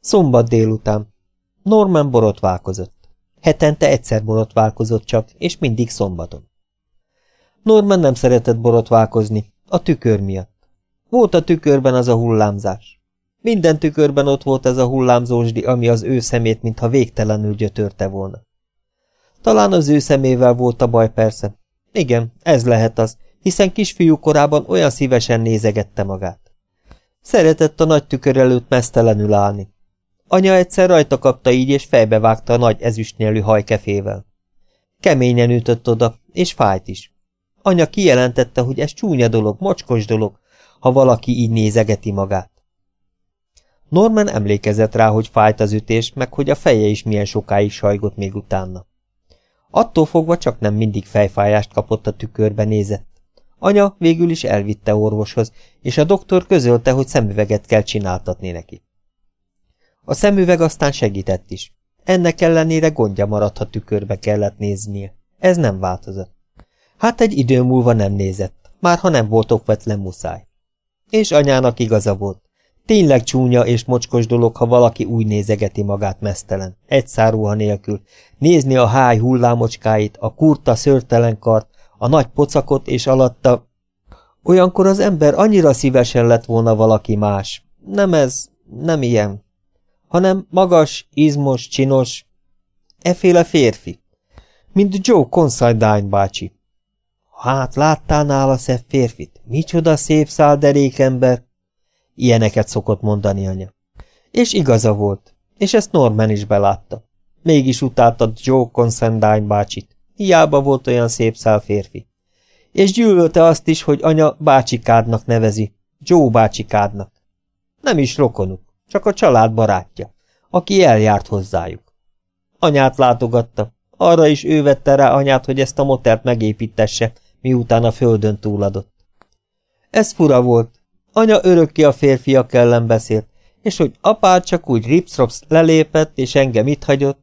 Szombat délután. Norman borotválkozott. Hetente egyszer borotválkozott csak, és mindig szombaton. Norman nem szeretett borotválkozni, a tükör miatt. Volt a tükörben az a hullámzás. Minden tükörben ott volt ez a hullámzósdi, ami az ő szemét, mintha végtelenül gyötörte volna. Talán az ő szemével volt a baj persze. Igen, ez lehet az, hiszen kisfiú korában olyan szívesen nézegette magát. Szeretett a nagy tükör előtt mesztelenül állni. Anya egyszer rajta kapta így, és fejbevágta a nagy ezüstnyelű hajkefével. Keményen ütött oda, és fájt is. Anya kijelentette, hogy ez csúnya dolog, mocskos dolog, ha valaki így nézegeti magát. Norman emlékezett rá, hogy fájt az ütés, meg hogy a feje is milyen sokáig sajgott még utána. Attól fogva csak nem mindig fejfájást kapott a tükörbe nézett. Anya végül is elvitte orvoshoz, és a doktor közölte, hogy szemüveget kell csináltatni neki. A szemüveg aztán segített is. Ennek ellenére gondja maradt, ha tükörbe kellett néznie. Ez nem változott. Hát egy idő múlva nem nézett, már ha nem volt okvetlen muszáj. És anyának igaza volt. Tényleg csúnya és mocskos dolog, ha valaki úgy nézegeti magát mesztelen, egy száruha nélkül, nézni a háj hullámocskáit, a kurta szörtelen kart, a nagy pocakot és alatta... Olyankor az ember annyira szívesen lett volna valaki más. Nem ez, nem ilyen, hanem magas, izmos, csinos, eféle férfi, mint Joe Considine bácsi. Hát láttál nála szebb férfit? Micsoda szép szálderékember! Ilyeneket szokott mondani anya. És igaza volt, és ezt Norman is belátta. Mégis utálta Joe Considine bácsit. Hiába volt olyan szép szál férfi. És gyűlölte azt is, hogy anya bácsikádnak nevezi, Joe bácsikádnak. Nem is rokonuk, csak a család barátja, aki eljárt hozzájuk. Anyát látogatta, arra is ő vette rá anyát, hogy ezt a motelt megépítesse, miután a földön túladott. Ez fura volt. Anya örökké a férfiak ellen beszélt, és hogy apád csak úgy ripsrops lelépett, és engem itt hagyott,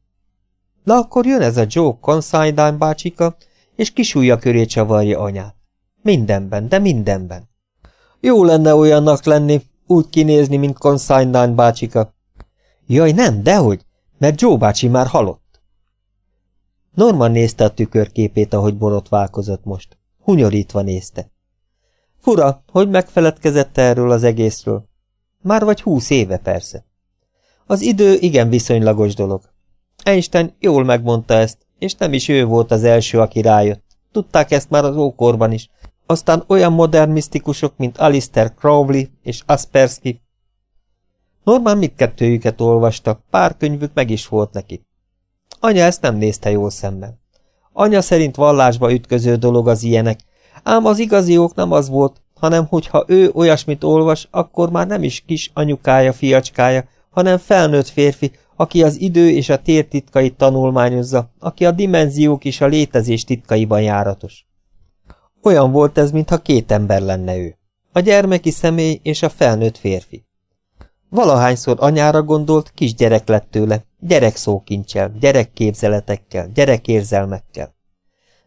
Na akkor jön ez a Joe Considine bácsika, és kisúlya köré csavarja anyát. Mindenben, de mindenben. Jó lenne olyannak lenni, úgy kinézni, mint Considine bácsika. Jaj, nem, dehogy, mert Joe bácsi már halott. Norman nézte a tükörképét, ahogy borotválkozott most. Hunyorítva nézte. Fura, hogy megfeledkezett erről az egészről. Már vagy húsz éve persze. Az idő igen viszonylagos dolog. Einstein jól megmondta ezt, és nem is ő volt az első, aki rájött. Tudták ezt már az ókorban is. Aztán olyan modern misztikusok, mint Alistair Crowley és Aspersky. Norman mindkettőjüket olvasta, pár könyvük meg is volt neki. Anya ezt nem nézte jól szemben. Anya szerint vallásba ütköző dolog az ilyenek, ám az igazi ok nem az volt, hanem hogyha ő olyasmit olvas, akkor már nem is kis anyukája, fiacskája, hanem felnőtt férfi, aki az idő és a tér titkait tanulmányozza, aki a dimenziók és a létezés titkaiban járatos. Olyan volt ez, mintha két ember lenne ő. A gyermeki személy és a felnőtt férfi. Valahányszor anyára gondolt, kisgyerek lett tőle, gyerek szókincsel, gyerekképzeletekkel, gyerekérzelmekkel.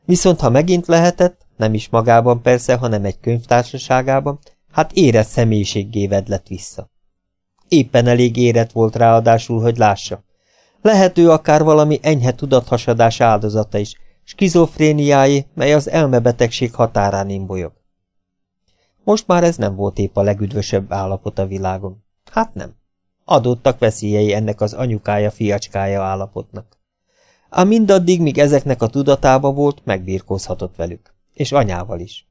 Viszont ha megint lehetett, nem is magában persze, hanem egy könyvtársaságában, hát érett személyiséggé vedlett vissza. Éppen elég érett volt ráadásul, hogy lássa. Lehető akár valami enyhe tudathasadás áldozata is, skizofréniáé, mely az elmebetegség határán imbolyog. Most már ez nem volt épp a legüdvösebb állapot a világon. Hát nem. Adottak veszélyei ennek az anyukája fiacskája állapotnak. Ám mindaddig, míg ezeknek a tudatába volt, megbírkozhatott velük. És anyával is.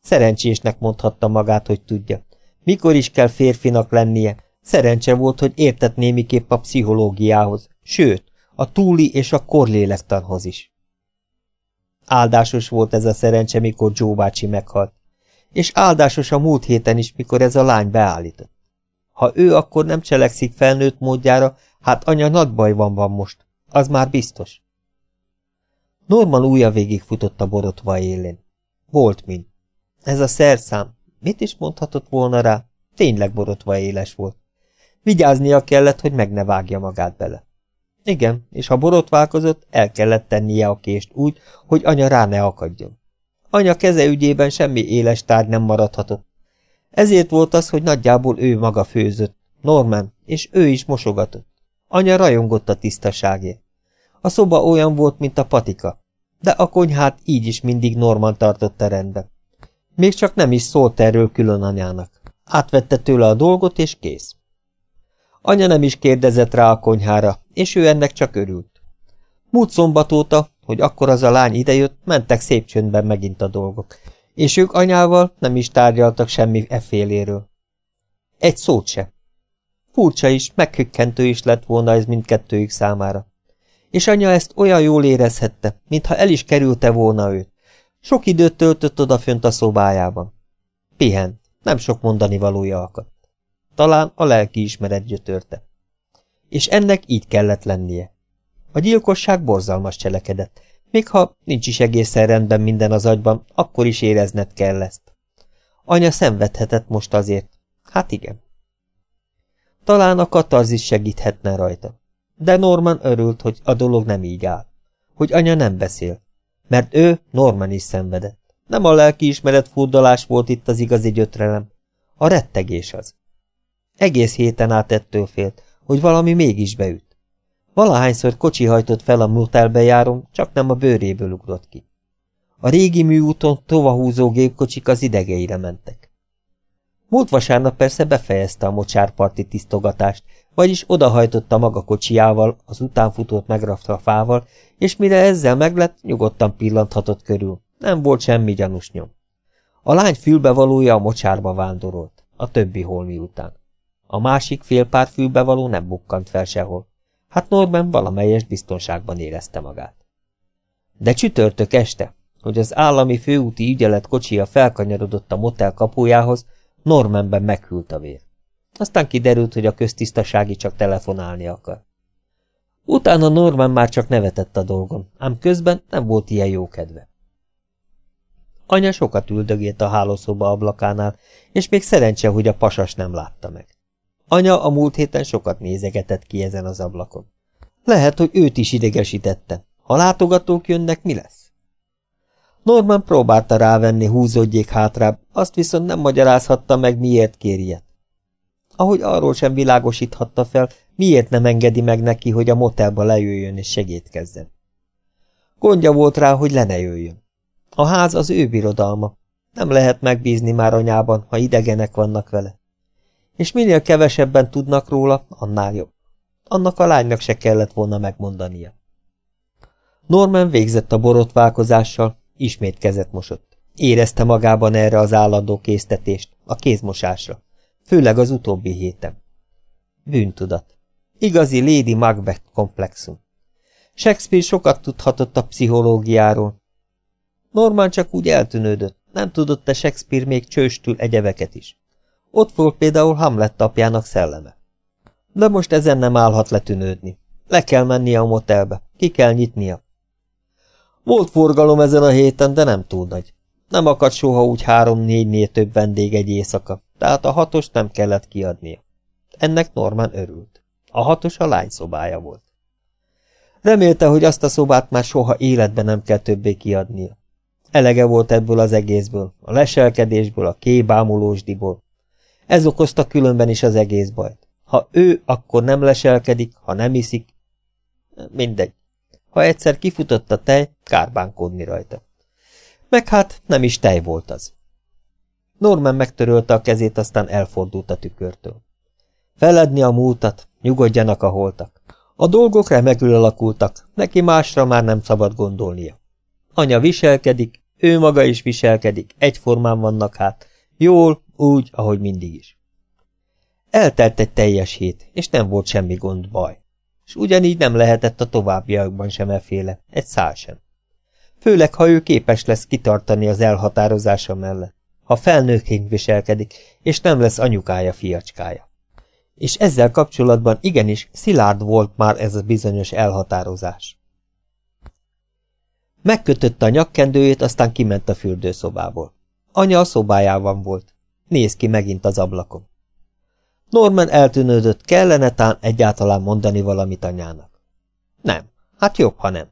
Szerencsésnek mondhatta magát, hogy tudja. Mikor is kell férfinak lennie, Szerencse volt, hogy értett némiképp a pszichológiához, sőt, a túli és a korlélektanhoz is. Áldásos volt ez a szerencse, mikor Joe bácsi meghalt, és áldásos a múlt héten is, mikor ez a lány beállított. Ha ő akkor nem cselekszik felnőtt módjára, hát anya nagy baj van van most, az már biztos. Norman újra végig futott a borotva élén. Volt mind. Ez a szerszám, mit is mondhatott volna rá? Tényleg borotva éles volt. Vigyáznia kellett, hogy meg ne vágja magát bele. Igen, és ha borotválkozott, el kellett tennie a kést úgy, hogy anya rá ne akadjon. Anya keze ügyében semmi éles tárgy nem maradhatott. Ezért volt az, hogy nagyjából ő maga főzött, Norman, és ő is mosogatott. Anya rajongott a tisztaságért. A szoba olyan volt, mint a patika, de a konyhát így is mindig Norman tartotta rendben. Még csak nem is szólt erről külön anyának. Átvette tőle a dolgot, és kész. Anya nem is kérdezett rá a konyhára, és ő ennek csak örült. Múlt szombat hogy akkor az a lány idejött, mentek szép csöndben megint a dolgok, és ők anyával nem is tárgyaltak semmi efféléről. Egy szót se. Furcsa is, meghökkentő is lett volna ez mindkettőjük számára. És anya ezt olyan jól érezhette, mintha el is kerülte volna őt. Sok időt töltött odafönt a szobájában. Pihent, nem sok mondani valója akadt. Talán a lelki ismeret gyötörte. És ennek így kellett lennie. A gyilkosság borzalmas cselekedett, még ha nincs is egészen rendben minden az agyban, akkor is érezned kell ezt. Anya szenvedhetett most azért. Hát igen. Talán a katarzis segíthetne rajta. De Norman örült, hogy a dolog nem így áll. Hogy anya nem beszél. Mert ő, Norman is szenvedett. Nem a lelkiismeret furdalás volt itt az igazi gyötrelem. A rettegés az. Egész héten át ettől félt, hogy valami mégis beüt. Valahányszor kocsi hajtott fel a motelbe járom, csak nem a bőréből ugrott ki. A régi műúton tovahúzó gépkocsik az idegeire mentek. Múlt vasárnap persze befejezte a mocsárparti tisztogatást, vagyis odahajtotta maga kocsijával, az utánfutót megrafta fával, és mire ezzel meglett, nyugodtan pillanthatott körül. Nem volt semmi gyanús nyom. A lány fülbevalója a mocsárba vándorolt, a többi holmi után. A másik félpár fülbevaló nem bukkant fel sehol. Hát Norman valamelyes biztonságban érezte magát. De csütörtök este, hogy az állami főúti ügyelet kocsija felkanyarodott a motel kapujához, Normanben meghűlt a vér. Aztán kiderült, hogy a köztisztasági csak telefonálni akar. Utána Norman már csak nevetett a dolgon, ám közben nem volt ilyen jó kedve. Anya sokat üldögélt a hálószoba ablakánál, és még szerencse, hogy a pasas nem látta meg. Anya a múlt héten sokat nézegetett ki ezen az ablakon. Lehet, hogy őt is idegesítette. Ha látogatók jönnek, mi lesz? Norman próbálta rávenni, húzódjék hátrább, azt viszont nem magyarázhatta meg, miért kérje. Ahogy arról sem világosíthatta fel, miért nem engedi meg neki, hogy a motelba lejöjjön és segítkezzen. Gondja volt rá, hogy le ne jöjjön. A ház az ő birodalma. Nem lehet megbízni már anyában, ha idegenek vannak vele és minél kevesebben tudnak róla, annál jobb. Annak a lánynak se kellett volna megmondania. Norman végzett a borotválkozással, ismét kezet mosott. Érezte magában erre az állandó késztetést, a kézmosásra, főleg az utóbbi héten. Bűntudat. Igazi Lady Macbeth komplexum. Shakespeare sokat tudhatott a pszichológiáról. Norman csak úgy eltűnődött, nem tudott-e Shakespeare még csőstül egyeveket is. Ott volt például Hamlet apjának szelleme. De most ezen nem állhat letűnődni. Le kell mennie a motelbe, ki kell nyitnia. Volt forgalom ezen a héten, de nem túl nagy. Nem akadt soha úgy három-négynél több vendég egy éjszaka, tehát a hatos nem kellett kiadnia. Ennek Norman örült. A hatos a lány szobája volt. Remélte, hogy azt a szobát már soha életben nem kell többé kiadnia. Elege volt ebből az egészből, a leselkedésből, a kébámulósdiból, ez okozta különben is az egész bajt. Ha ő, akkor nem leselkedik, ha nem iszik. Mindegy. Ha egyszer kifutott a tej, kárbánkodni rajta. Meg hát nem is tej volt az. Norman megtörölte a kezét, aztán elfordult a tükörtől. Feledni a múltat, nyugodjanak a holtak. A dolgok remekül alakultak, neki másra már nem szabad gondolnia. Anya viselkedik, ő maga is viselkedik, egyformán vannak hát, jól, úgy, ahogy mindig is. Eltelt egy teljes hét, és nem volt semmi gond, baj. És ugyanígy nem lehetett a továbbiakban sem eféle, egy szál sem. Főleg, ha ő képes lesz kitartani az elhatározása mellett, ha felnőként viselkedik, és nem lesz anyukája fiacskája. És ezzel kapcsolatban igenis szilárd volt már ez a bizonyos elhatározás. Megkötötte a nyakkendőjét, aztán kiment a fürdőszobából. Anya a szobájában volt. Néz ki megint az ablakon. Norman eltűnődött, kellene tán egyáltalán mondani valamit anyának. Nem, hát jobb, ha nem.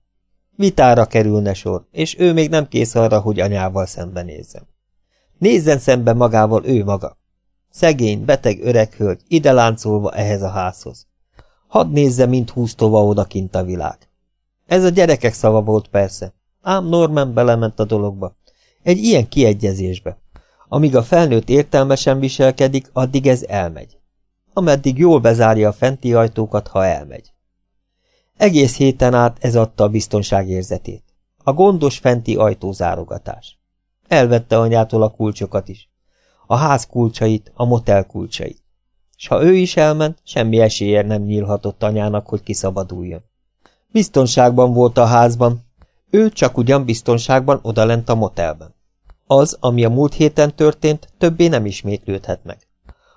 Vitára kerülne sor, és ő még nem kész arra, hogy anyával szembenézzen. Nézzen szembe magával ő maga. Szegény, beteg öreg hölgy, ide láncolva ehhez a házhoz. Hadd nézze, mint húz tova odakint a világ. Ez a gyerekek szava volt persze, ám Norman belement a dologba. Egy ilyen kiegyezésbe. Amíg a felnőtt értelmesen viselkedik, addig ez elmegy. Ameddig jól bezárja a fenti ajtókat, ha elmegy. Egész héten át ez adta a biztonságérzetét. A gondos fenti ajtózárogatás. Elvette anyától a kulcsokat is. A ház kulcsait, a motel kulcsait. S ha ő is elment, semmi esélye nem nyílhatott anyának, hogy kiszabaduljon. Biztonságban volt a házban, ő csak ugyan biztonságban odalent a motelben. Az, ami a múlt héten történt, többé nem ismétlődhet meg.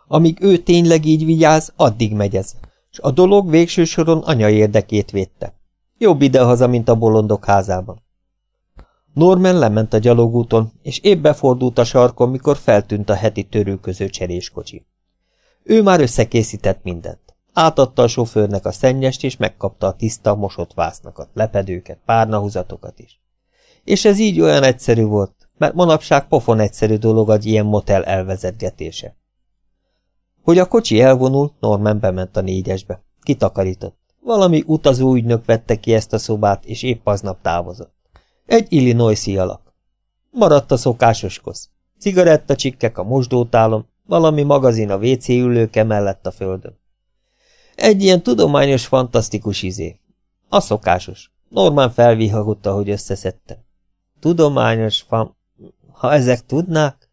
Amíg ő tényleg így vigyáz, addig megy ez, és a dolog végső soron anya érdekét védte. Jobb idehaza, mint a bolondok házában. Norman lement a gyalogúton, és épp befordult a sarkon, mikor feltűnt a heti törülköző cseréskocsi. Ő már összekészített mindent. Átadta a sofőrnek a szennyest, és megkapta a tiszta, mosott vásznakat, lepedőket, párnahuzatokat is. És ez így olyan egyszerű volt, mert manapság pofon egyszerű dolog egy ilyen motel elvezetgetése. Hogy a kocsi elvonul, Norman bement a négyesbe. Kitakarított. Valami utazó ügynök vette ki ezt a szobát, és épp aznap távozott. Egy Illinois-i alak. Maradt a szokásos kosz. Cigaretta csikkek a mosdótálon, valami magazin a WC ülőke mellett a földön. Egy ilyen tudományos, fantasztikus izé. A szokásos. Norman felvihagutta, hogy összeszedte. Tudományos fan... Ha ezek tudnák?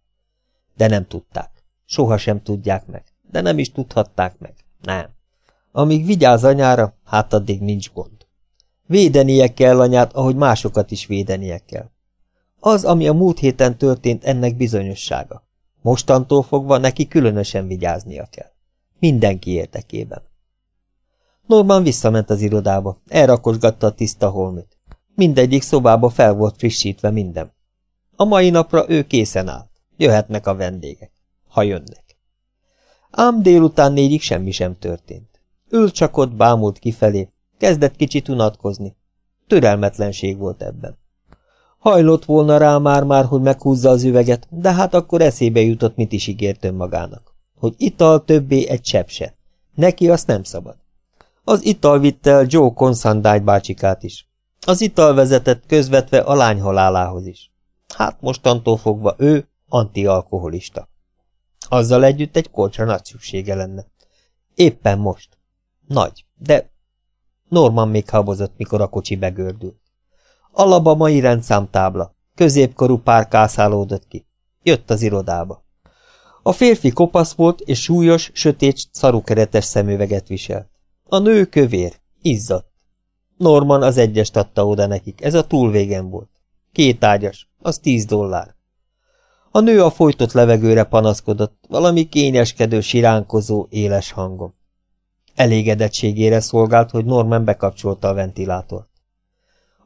De nem tudták. Soha sem tudják meg. De nem is tudhatták meg. Nem. Amíg vigyáz anyára, hát addig nincs gond. Védenie kell anyát, ahogy másokat is védenie kell. Az, ami a múlt héten történt, ennek bizonyossága. Mostantól fogva neki különösen vigyáznia kell. Mindenki érdekében. Norman visszament az irodába, elrakosgatta a tiszta holmit. Mindegyik szobába fel volt frissítve minden. A mai napra ő készen állt. Jöhetnek a vendégek, ha jönnek. Ám délután négyig semmi sem történt. Ül csak ott, bámult kifelé, kezdett kicsit unatkozni. Türelmetlenség volt ebben. Hajlott volna rá már-már, hogy meghúzza az üveget, de hát akkor eszébe jutott, mit is ígért önmagának. Hogy ital többé egy csepp se. Neki azt nem szabad. Az ital vitte el Joe Consandágy bácsikát is. Az ital vezetett közvetve a lány halálához is. Hát mostantól fogva ő antialkoholista. Azzal együtt egy kolcsra nagy szüksége lenne. Éppen most. Nagy, de Norman még habozott, mikor a kocsi begördült. Alabamai rendszámtábla. Középkorú pár kászálódott ki. Jött az irodába. A férfi kopasz volt, és súlyos, sötét, szarukeretes szemüveget viselt. A nő kövér, izzadt. Norman az egyest adta oda nekik, ez a túlvégen volt. Két ágyas, az tíz dollár. A nő a folytott levegőre panaszkodott, valami kényeskedő, siránkozó, éles hangom. Elégedettségére szolgált, hogy Norman bekapcsolta a ventilátort.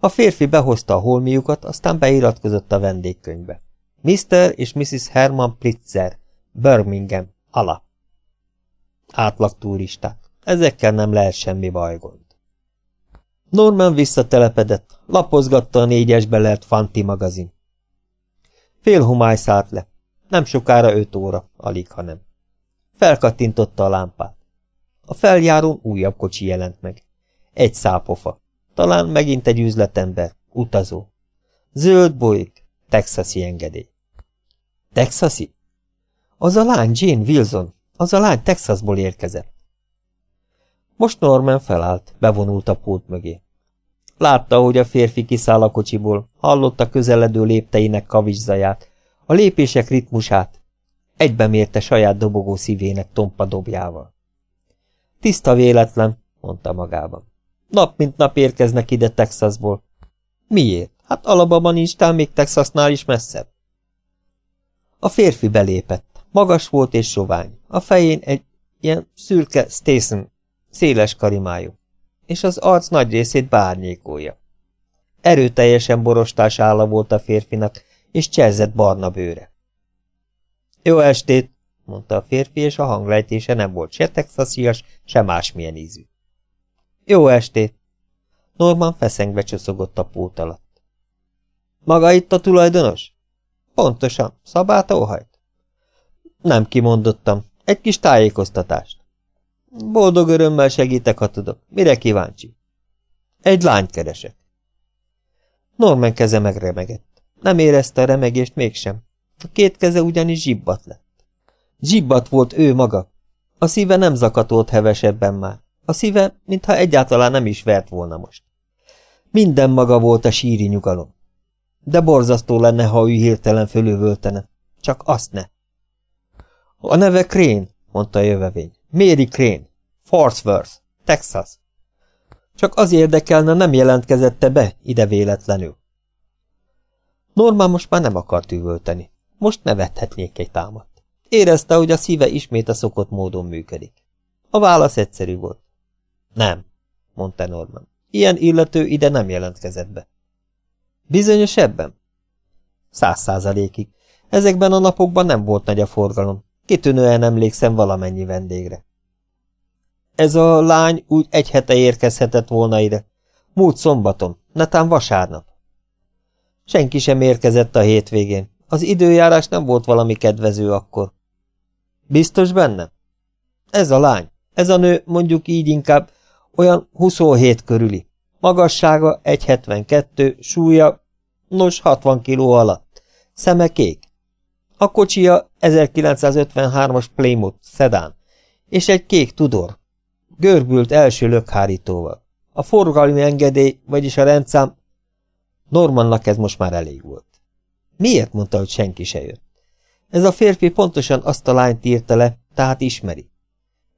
A férfi behozta a holmiukat, aztán beiratkozott a vendégkönyvbe. Mr. és Mrs. Herman Pritzer, Birmingham, ala. Átlag turisták. Ezekkel nem lehet semmi bajgond. Norman visszatelepedett, lapozgatta a négyesbe lelt Fanti magazin. Fél homály szállt le. Nem sokára öt óra, alig, ha nem. Felkattintotta a lámpát. A feljárón újabb kocsi jelent meg. Egy szápofa. Talán megint egy üzletember, utazó. Zöld bolyik, texasi engedély. Texasi? Az a lány Jane Wilson, az a lány Texasból érkezett. Most Norman felállt, bevonult a pult mögé. Látta, hogy a férfi kiszáll a kocsiból, hallotta közeledő lépteinek kavicszaját, a lépések ritmusát, egybemérte saját dobogó szívének tompa dobjával. Tiszta véletlen, mondta magában. Nap mint nap érkeznek ide Texasból. Miért? Hát Alabama nincs tán még Texasnál is messzebb. A férfi belépett. Magas volt és sovány. A fején egy ilyen szürke Station, széles karimájú, és az arc nagy részét bárnyékolja. Erőteljesen borostás álla volt a férfinak, és cserzett barna bőre. Jó estét, mondta a férfi, és a hanglejtése nem volt se texasias, se másmilyen ízű. Jó estét! Norman feszengve csoszogott a pult alatt. Maga itt a tulajdonos? Pontosan, szabát óhajt? Nem kimondottam, Egy kis tájékoztatást. Boldog örömmel segítek, ha tudok. Mire kíváncsi? Egy lányt keresek. Norman keze megremegett. Nem érezte a remegést mégsem. A két keze ugyanis zsibbat lett. Zsibbat volt ő maga. A szíve nem zakatolt hevesebben már. A szíve, mintha egyáltalán nem is vert volna most. Minden maga volt a síri nyugalom. De borzasztó lenne, ha ő hirtelen fölövöltene. Csak azt ne. A neve Crane, mondta a jövevény. Mary Crane. Forceworth, Texas. Csak az érdekelne, nem jelentkezette be ide véletlenül. Norman most már nem akart üvölteni. Most nevethetnék egy támat. Érezte, hogy a szíve ismét a szokott módon működik. A válasz egyszerű volt. Nem, mondta Norman. Ilyen illető ide nem jelentkezett be. Bizonyos ebben? Száz százalékig. Ezekben a napokban nem volt nagy a forgalom. Kitűnően emlékszem valamennyi vendégre. Ez a lány úgy egy hete érkezhetett volna ide. Múlt szombaton, netán vasárnap. Senki sem érkezett a hétvégén. Az időjárás nem volt valami kedvező akkor. Biztos benne? Ez a lány, ez a nő mondjuk így inkább olyan 27 körüli. Magassága 1,72, súlya, nos 60 kiló alatt. Szeme kék. A kocsia 1953-as Plymouth szedán, és egy kék Tudor. Görbült első lökhárítóval. A forgalmi engedély, vagyis a rendszám... Normannak ez most már elég volt. Miért mondta, hogy senki se jött? Ez a férfi pontosan azt a lányt írta le, tehát ismeri.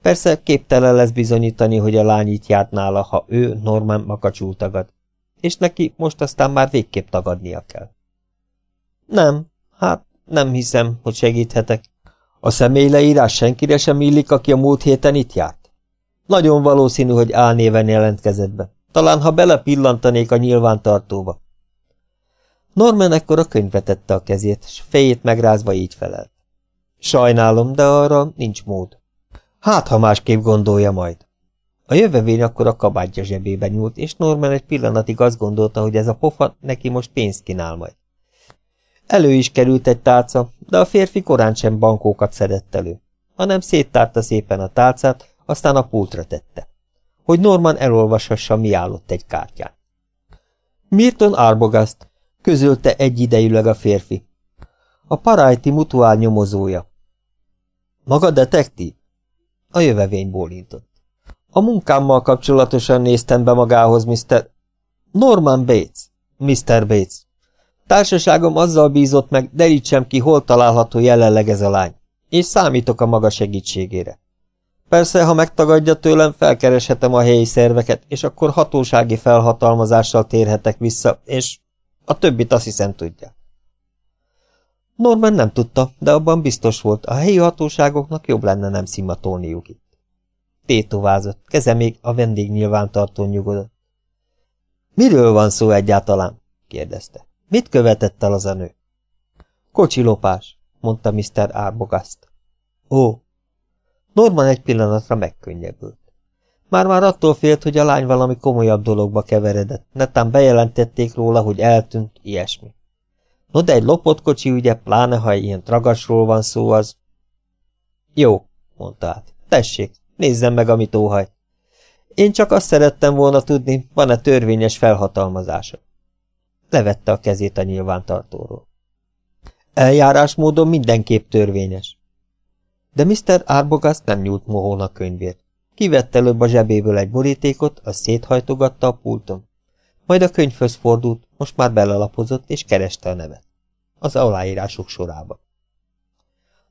Persze képtelen lesz bizonyítani, hogy a lány itt járt nála, ha ő Norman makacsul tagad. És neki most aztán már végképp tagadnia kell. Nem, hát nem hiszem, hogy segíthetek. A személyleírás senkire sem illik, aki a múlt héten itt járt. Nagyon valószínű, hogy álnéven jelentkezett be. Talán, ha belepillanítanék a nyilvántartóba. Norman ekkor a könyvet tette a kezét, s fejét megrázva így felelt. Sajnálom, de arra nincs mód. Hát, ha másképp gondolja majd. A jövevény akkor a kabátja zsebébe nyúlt, és Norman egy pillanatig azt gondolta, hogy ez a pofa neki most pénzt kínál majd. Elő is került egy tálca, de a férfi korán sem bankókat szedett elő, hanem széttárta szépen a tálcát, aztán a pultra tette, hogy Norman elolvashassa, mi állott egy kártyán. Milton Arbogast, közölte egyidejűleg a férfi. A parájti mutuál nyomozója. Maga detektív? A jövevény bólintott. A munkámmal kapcsolatosan néztem be magához, Mr. Norman Bates. Mr. Bates. Társaságom azzal bízott meg, derítsem ki, hol található jelenleg ez a lány, és számítok a maga segítségére. Persze, ha megtagadja tőlem, felkereshetem a helyi szerveket, és akkor hatósági felhatalmazással térhetek vissza, és a többit azt hiszem tudja. Norman nem tudta, de abban biztos volt, a helyi hatóságoknak jobb lenne nem szimatolniuk itt. Tétovázott, keze még a vendég nyilvántartón nyugodott. Miről van szó egyáltalán? kérdezte. Mit követett el az a nő? Kocsilopás, mondta Mr. Arbogast. Ó! Norman egy pillanatra megkönnyebbült. Már-már attól félt, hogy a lány valami komolyabb dologba keveredett, netán bejelentették róla, hogy eltűnt, ilyesmi. No de egy lopott kocsi, ugye, pláne ha ilyen tragasról van szó, az... Jó, mondta át. Tessék, nézzem meg, amit óhaj. Én csak azt szerettem volna tudni, van-e törvényes felhatalmazása. Levette a kezét a nyilvántartóról. Eljárásmódon mindenképp törvényes. De Mr. Arbogast nem nyúlt mohón a könyvért. Kivette előbb a zsebéből egy borítékot, azt széthajtogatta a pulton. Majd a könyvhöz fordult, most már belalapozott, és kereste a nevet. Az aláírások sorába.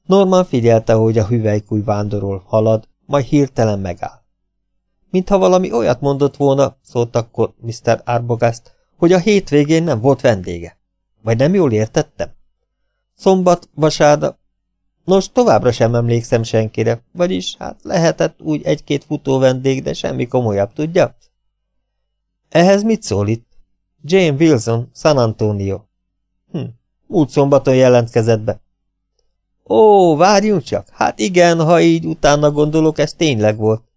Norman figyelte, hogy a hüvelykúj vándorol, halad, majd hirtelen megáll. Mintha valami olyat mondott volna, szólt akkor Mr. Arbogast, hogy a hétvégén nem volt vendége. Vagy nem jól értettem? Szombat, vasárnap... Nos, továbbra sem emlékszem senkire, vagyis hát lehetett úgy egy-két futó vendég, de semmi komolyabb, tudja? Ehhez mit szól itt? Jane Wilson, San Antonio. Hm, múlt szombaton jelentkezett be. Ó, várjunk csak, hát igen, ha így utána gondolok, ez tényleg volt.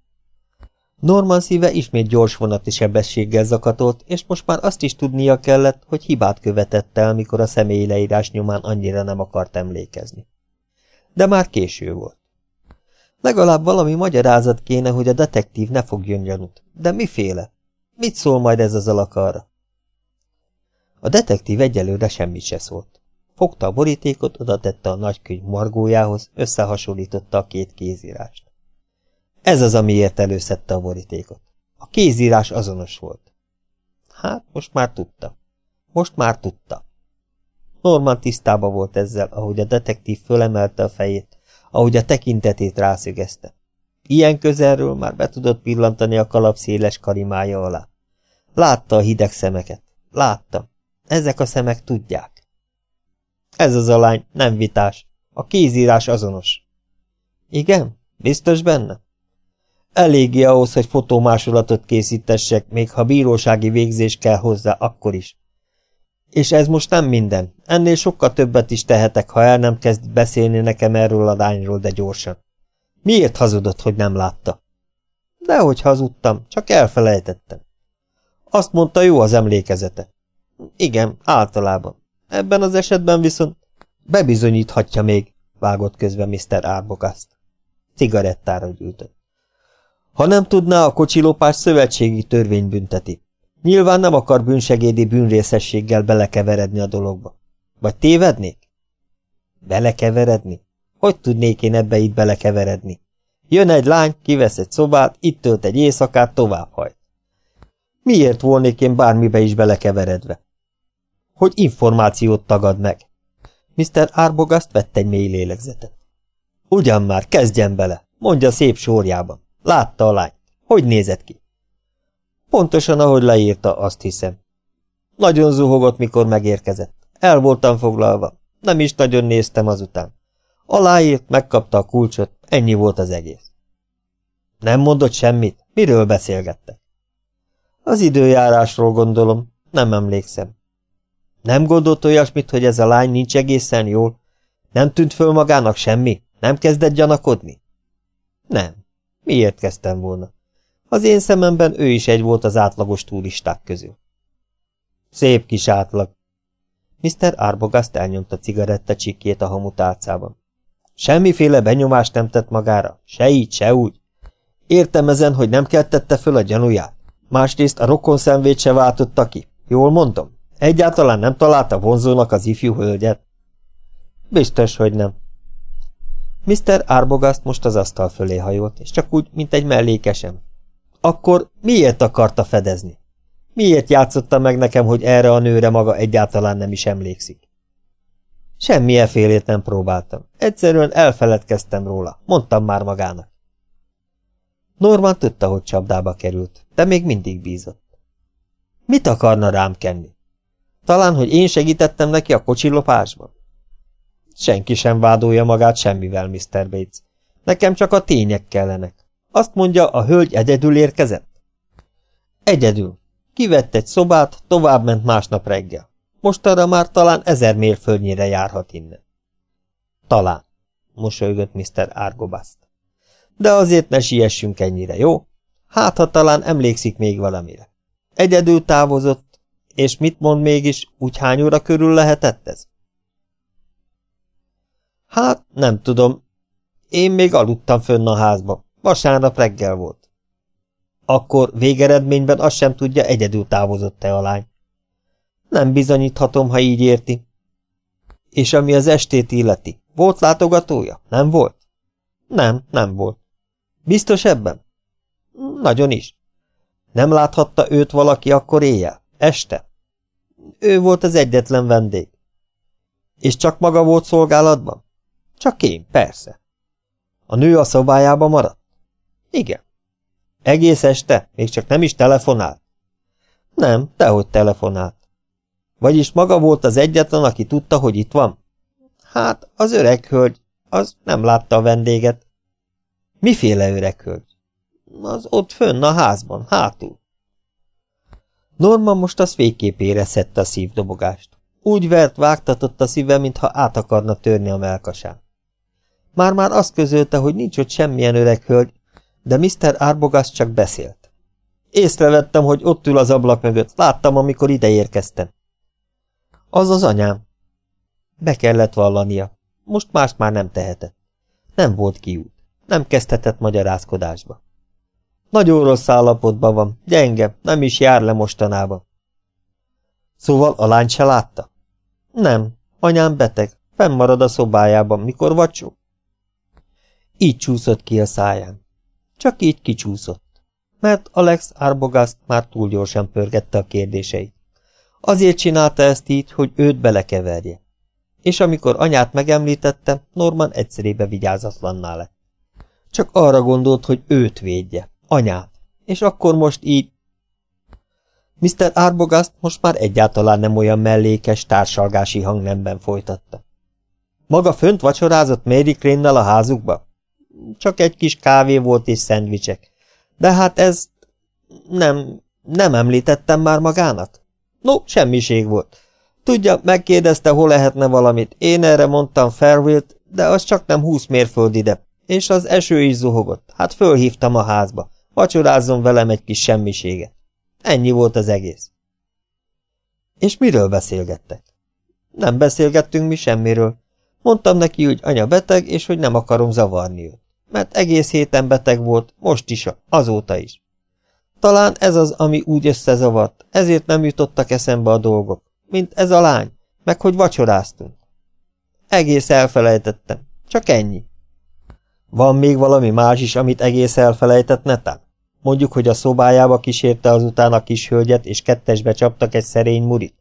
Norman szíve ismét gyors vonati sebességgel zakatolt, és most már azt is tudnia kellett, hogy hibát követett el, mikor a személyi leírás nyomán annyira nem akart emlékezni. De már késő volt. Legalább valami magyarázat kéne, hogy a detektív ne fogjon gyanút. De miféle? Mit szól majd ez az alakarra? A detektív egyelőre semmit se szólt. Fogta a borítékot, oda tette a nagykönyv margójához, összehasonlította a két kézírást. Ez az, amiért előszedte a borítékot. A kézírás azonos volt. Hát, most már tudta. Most már tudta. Norman tisztában volt ezzel, ahogy a detektív fölemelte a fejét, ahogy a tekintetét rászögezte. Ilyen közelről már be tudott pillantani a kalap széles karimája alá. Látta a hideg szemeket. Látta. Ezek a szemek tudják. Ez az a lány, nem vitás. A kézírás azonos. Igen? Biztos benne? Eléggé ahhoz, hogy fotómásolatot készítessek, még ha bírósági végzés kell hozzá, akkor is. És ez most nem minden. Ennél sokkal többet is tehetek, ha el nem kezd beszélni nekem erről a lányról, de gyorsan. Miért hazudott, hogy nem látta? Dehogy hazudtam, csak elfelejtettem. Azt mondta, jó az emlékezete. Igen, általában. Ebben az esetben viszont bebizonyíthatja még, vágott közben Mr. Arbogast. Cigarettára gyűjtött. Ha nem tudná, a kocsilopás szövetségi törvény bünteti. Nyilván nem akar bűnsegédi bűnrészességgel belekeveredni a dologba. Vagy tévednék? Belekeveredni? Hogy tudnék én ebbe itt belekeveredni? Jön egy lány, kivesz egy szobát, itt tölt egy éjszakát, továbbhajt. Miért volnék én bármibe is belekeveredve? Hogy információt tagad meg. Mr. Arbogast vett egy mély lélegzetet. Ugyan már, kezdjen bele, mondja szép sorjában. Látta a lányt. Hogy nézett ki? Pontosan, ahogy leírta, azt hiszem. Nagyon zuhogott, mikor megérkezett. El voltam foglalva. Nem is nagyon néztem azután. Aláírt, megkapta a kulcsot, ennyi volt az egész. Nem mondott semmit? Miről beszélgettek? Az időjárásról gondolom, nem emlékszem. Nem gondolt olyasmit, hogy ez a lány nincs egészen jól? Nem tűnt föl magának semmi? Nem kezdett gyanakodni? Nem. Miért kezdtem volna? Az én szememben ő is egy volt az átlagos turisták közül. Szép kis átlag. Mr. Arbogast elnyomta cigaretta csikjét a hamutálcában. Semmiféle benyomást nem tett magára, se így, se úgy. Értem ezen, hogy nem keltette föl a gyanúját. Másrészt a rokon szemvét se váltotta ki. Jól mondom? Egyáltalán nem találta vonzónak az ifjú hölgyet? Biztos, hogy nem. Mr. Arbogast most az asztal fölé hajolt, és csak úgy, mint egy mellékesem. Akkor miért akarta fedezni? Miért játszotta meg nekem, hogy erre a nőre maga egyáltalán nem is emlékszik? Semmilyen félét nem próbáltam. Egyszerűen elfeledkeztem róla, mondtam már magának. Norman tudta, hogy csapdába került, de még mindig bízott. Mit akarna rám kenni? Talán, hogy én segítettem neki a kocsilopásban? Senki sem vádolja magát semmivel, Mr. Bates. Nekem csak a tények kellenek. Azt mondja, a hölgy egyedül érkezett? Egyedül. Kivett egy szobát, továbbment másnap reggel. Most arra már talán ezer mérföldnyire járhat innen. Talán, mosolygott Mr. Argobast. De azért ne siessünk ennyire, jó? Hát, ha talán emlékszik még valamire. Egyedül távozott, és mit mond mégis, úgy hány óra körül lehetett ez? Hát, nem tudom. Én még aludtam fönn a házba. Vasárnap reggel volt. Akkor végeredményben azt sem tudja, egyedül távozott-e a lány. Nem bizonyíthatom, ha így érti. És ami az estét illeti, volt látogatója? Nem volt? Nem, nem volt. Biztos ebben? Nagyon is. Nem láthatta őt valaki akkor éjjel? Este? Ő volt az egyetlen vendég. És csak maga volt szolgálatban? Csak én, persze. A nő a szobájába maradt? Igen. Egész este? Még csak nem is telefonált? Nem, dehogy telefonált. Vagyis maga volt az egyetlen, aki tudta, hogy itt van? Hát, az öreg hölgy, az nem látta a vendéget. Miféle öreg hölgy? Az ott fönn a házban, hátul. Norma most az végképp érezhette a szívdobogást. Úgy vert, vágtatott a szíve, mintha át akarna törni a melkasán. Már-már azt közölte, hogy nincs ott semmilyen öreg hölgy, de Mr. Arbogast csak beszélt. Észrevettem, hogy ott ül az ablak mögött, láttam, amikor ide érkeztem. Az az anyám. Be kellett vallania. Most mást már nem tehetett. Nem volt kiút. nem kezdhetett magyarázkodásba. Nagyon rossz állapotban van, gyenge, nem is jár le mostanában. Szóval a lány se látta? Nem, anyám beteg, fennmarad a szobájában, mikor vacsó. Így csúszott ki a száján. Csak így kicsúszott, mert Alex Arbogast már túl gyorsan pörgette a kérdéseit. Azért csinálta ezt így, hogy őt belekeverje. És amikor anyát megemlítette, Norman egyszerébe vigyázatlanná lett. Csak arra gondolt, hogy őt védje, anyát, és akkor most így... Mr. Arbogast most már egyáltalán nem olyan mellékes, társalgási hangnemben folytatta. Maga fönt vacsorázott Mary crane a házukba? Csak egy kis kávé volt és szendvicsek. De hát ez... nem... nem említettem már magának? No, semmiség volt. Tudja, megkérdezte, hol lehetne valamit. Én erre mondtam Fairwill-t, de az csak nem húsz mérföld ide. És az eső is zuhogott. Hát fölhívtam a házba. Vacsorázzon velem egy kis semmiséget. Ennyi volt az egész. És miről beszélgettek? Nem beszélgettünk mi semmiről. Mondtam neki, hogy anya beteg, és hogy nem akarom zavarni őt. Mert egész héten beteg volt, most is, azóta is. Talán ez az, ami úgy összezavart, ezért nem jutottak eszembe a dolgok, mint ez a lány, meg hogy vacsoráztunk. Egész elfelejtettem, csak ennyi. Van még valami más is, amit egész elfelejtett netán? Mondjuk, hogy a szobájába kísérte azután a kis hölgyet, és kettesbe csaptak egy szerény murit?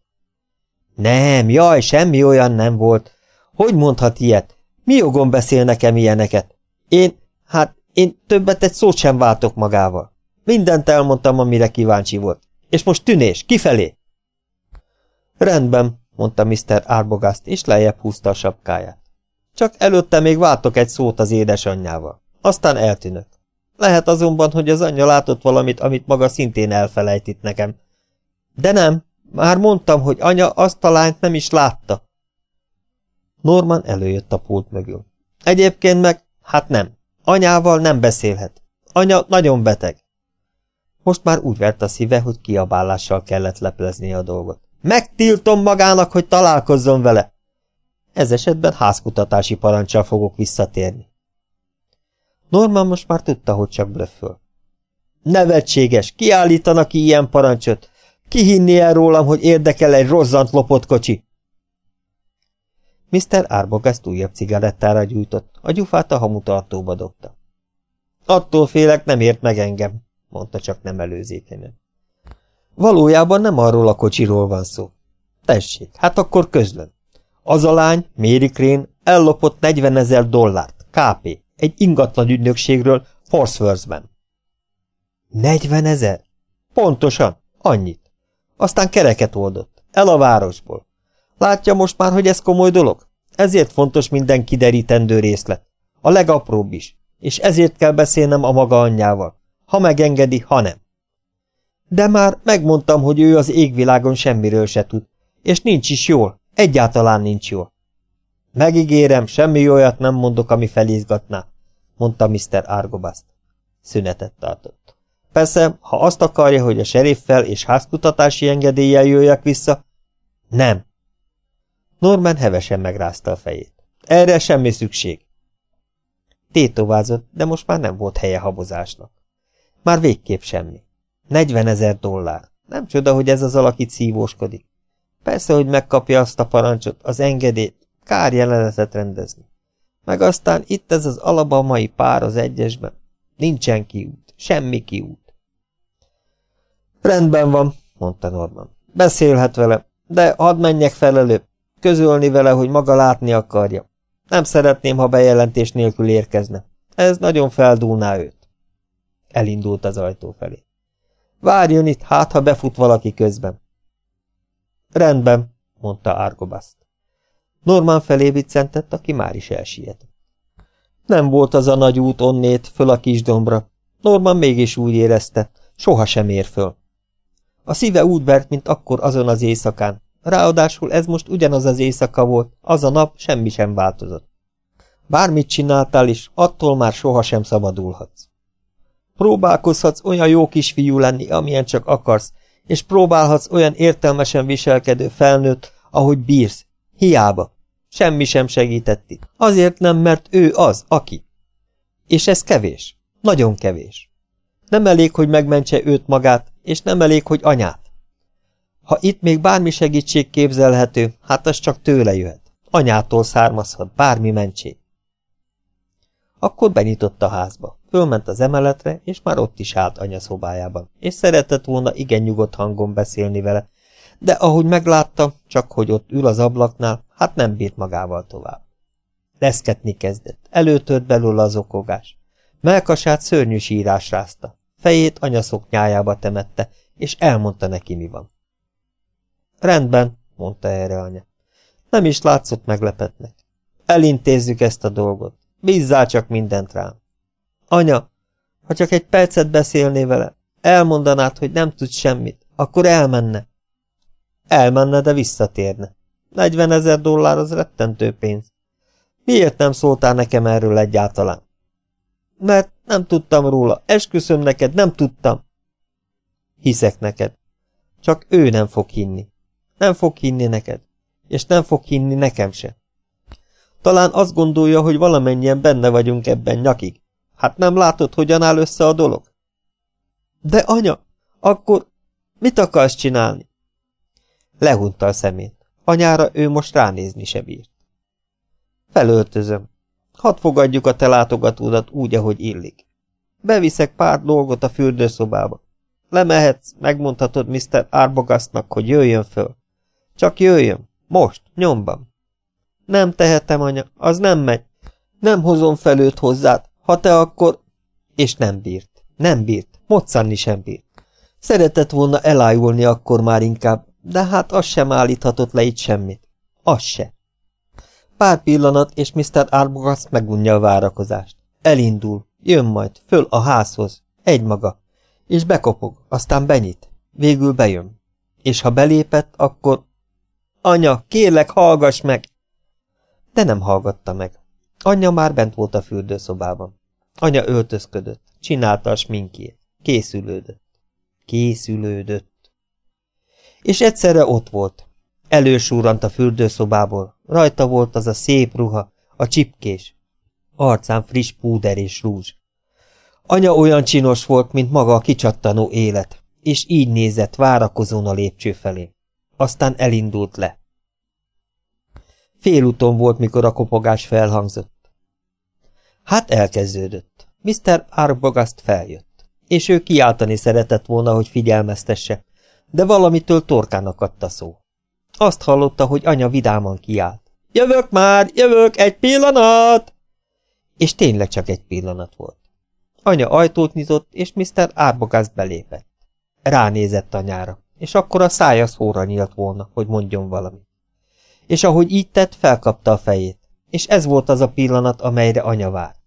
Nem, jaj, semmi olyan nem volt. Hogy mondhat ilyet? Mi jogon beszél nekem ilyeneket? Én, hát, én többet egy szót sem váltok magával. Mindent elmondtam, amire kíváncsi volt. És most tűnés, kifelé! Rendben, mondta Mr. Arbogast, és lejjebb húzta a sapkáját. Csak előtte még váltok egy szót az édesanyjával. Aztán eltűnök. Lehet azonban, hogy az anyja látott valamit, amit maga szintén elfelejt itt nekem. De nem, már mondtam, hogy anya azt a lányt nem is látta. Norman előjött a pult mögül. Egyébként meg, hát nem, anyával nem beszélhet. Anya nagyon beteg. Most már úgy vert a szíve, hogy kiabálással kellett leplezni a dolgot. Megtiltom magának, hogy találkozzon vele! Ez esetben házkutatási parancsal fogok visszatérni. Norman most már tudta, hogy csak blöfföl. Nevetséges, kiállítanak ki ilyen parancsot. Ki hinni el rólam, hogy érdekel egy rozzant lopott kocsi? Mr. Arbogast újabb cigarettára gyújtott, a gyufát a hamutartóba dobta. Attól félek, nem ért meg engem, mondta csak nem előzékenyen. Valójában nem arról a kocsiról van szó. Tessék, hát akkor közlöm. Az a lány, Mary Crane, ellopott 40 ezer dollárt, KP, egy ingatlan ügynökségről Forsworthben. 40 ezer? Pontosan, annyit. Aztán kereket oldott, el a városból. Látja most már, hogy ez komoly dolog? Ezért fontos minden kiderítendő részlet. A legapróbb is. És ezért kell beszélnem a maga anyjával. Ha megengedi, ha nem. De már megmondtam, hogy ő az égvilágon semmiről se tud. És nincs is jól. Egyáltalán nincs jól. Megígérem, semmi olyat nem mondok, ami felizgatná, mondta Mr. Argobast. Szünetet tartott. Persze, ha azt akarja, hogy a seriffel és házkutatási engedéllyel jöjjek vissza, nem. Norman hevesen megrázta a fejét. Erre semmi szükség. Tétovázott, de most már nem volt helye habozásnak. Már végképp semmi. Negyven ezer dollár. Nem csoda, hogy ez az alakit szívóskodik. Persze, hogy megkapja azt a parancsot, az engedélyt, kár jelenetet rendezni. Meg aztán itt ez az alabamai pár az egyesben. Nincsen kiút, semmi kiút. Rendben van, mondta Norman. Beszélhet vele, de hadd menjek fel előbb. Közölni vele, hogy maga látni akarja. Nem szeretném, ha bejelentés nélkül érkezne. Ez nagyon feldúlná őt. Elindult az ajtó felé. Várjon itt, hát ha befut valaki közben. Rendben, mondta Argobaszt. Norman felé viccentett, aki már is elsietett. Nem volt az a nagy út onnét föl a kis dombra. Norman mégis úgy érezte, soha sem ér föl. A szíve úgy vert, mint akkor azon az éjszakán. Ráadásul ez most ugyanaz az éjszaka volt, az a nap semmi sem változott. Bármit csináltál is, attól már sohasem szabadulhatsz. Próbálkozhatsz olyan jó kisfiú lenni, amilyen csak akarsz, és próbálhatsz olyan értelmesen viselkedő felnőtt, ahogy bírsz. Hiába. Semmi sem segített itt. Azért nem, mert ő az, aki. És ez kevés. Nagyon kevés. Nem elég, hogy megmentse őt magát, és nem elég, hogy anyát. Ha itt még bármi segítség képzelhető, hát az csak tőle jöhet. Anyától származhat bármi mentség. Akkor benyitott a házba, fölment az emeletre, és már ott is állt anya szobájában, és szeretett volna igen nyugodt hangon beszélni vele, de ahogy meglátta, csak hogy ott ül az ablaknál, hát nem bírt magával tovább. Leszketni kezdett, előtört belőle az okogás. Melkasát szörnyű sírás rázta, fejét anya szoknyájába temette, és elmondta neki, mi van. Rendben, mondta erre anya. Nem is látszott meglepetnek. Elintézzük ezt a dolgot. Bízzál csak mindent rám. Anya, ha csak egy percet beszélné vele, elmondanád, hogy nem tud semmit, akkor elmenne. Elmenne, de visszatérne. 40 ezer dollár az rettentő pénz. Miért nem szóltál nekem erről egyáltalán? Mert nem tudtam róla, esküszöm neked, nem tudtam. Hiszek neked. Csak ő nem fog hinni. Nem fog hinni neked, és nem fog hinni nekem se. Talán azt gondolja, hogy valamennyien benne vagyunk ebben nyakig. Hát nem látod, hogyan áll össze a dolog? De anya, akkor mit akarsz csinálni? Lehunta a szemét. Anyára ő most ránézni se bírt. Felöltözöm. Hadd fogadjuk a te látogatódat úgy, ahogy illik. Beviszek pár dolgot a fürdőszobába. Lemehetsz, megmondhatod Mr. Arbogastnak, hogy jöjjön föl. Csak jöjjön, most, nyomban. Nem tehetem, anya, az nem megy. Nem hozom fel őt hozzád, ha te akkor... És nem bírt, nem bírt, moccanni sem bírt. Szeretett volna elájulni akkor már inkább, de hát az sem állíthatott le itt semmit. Az se. Pár pillanat, és Mr. Arbogast megunja a várakozást. Elindul, jön majd, föl a házhoz, egymaga, és bekopog, aztán benyit. Végül bejön. És ha belépett, akkor... Anya, kérlek, hallgass meg! De nem hallgatta meg. Anya már bent volt a fürdőszobában. Anya öltözködött, csinálta a sminkjét, készülődött. Készülődött. És egyszerre ott volt. Elősúrant a fürdőszobából, rajta volt az a szép ruha, a csipkés. Arcán friss púder és rúzs. Anya olyan csinos volt, mint maga a kicsattanó élet, és így nézett várakozón a lépcső felé. Aztán elindult le. Félúton volt, mikor a kopogás felhangzott. Hát elkezdődött. Mr. Arbogast feljött, és ő kiáltani szeretett volna, hogy figyelmeztesse, de valamitől torkának adta szó. Azt hallotta, hogy anya vidáman kiált. Jövök már, jövök, egy pillanat! És tényleg csak egy pillanat volt. Anya ajtót nyitott, és Mr. Arbogast belépett. Ránézett anyára, és akkor a szája szóra nyílt volna, hogy mondjon valamit és ahogy így tett, felkapta a fejét, és ez volt az a pillanat, amelyre anya várt.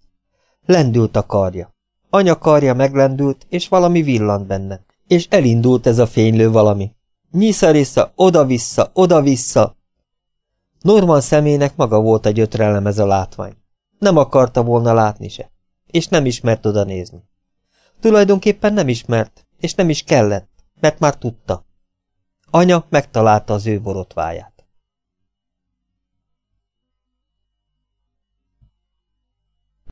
Lendült a karja. Anya karja meglendült, és valami villant benne, és elindult ez a fénylő valami. Nyisza-rissza, oda-vissza, oda-vissza. Norman szemének maga volt a gyötrelem ez a látvány. Nem akarta volna látni se, és nem ismert oda nézni. Tulajdonképpen nem ismert, és nem is kellett, mert már tudta. Anya megtalálta az ő borotváját.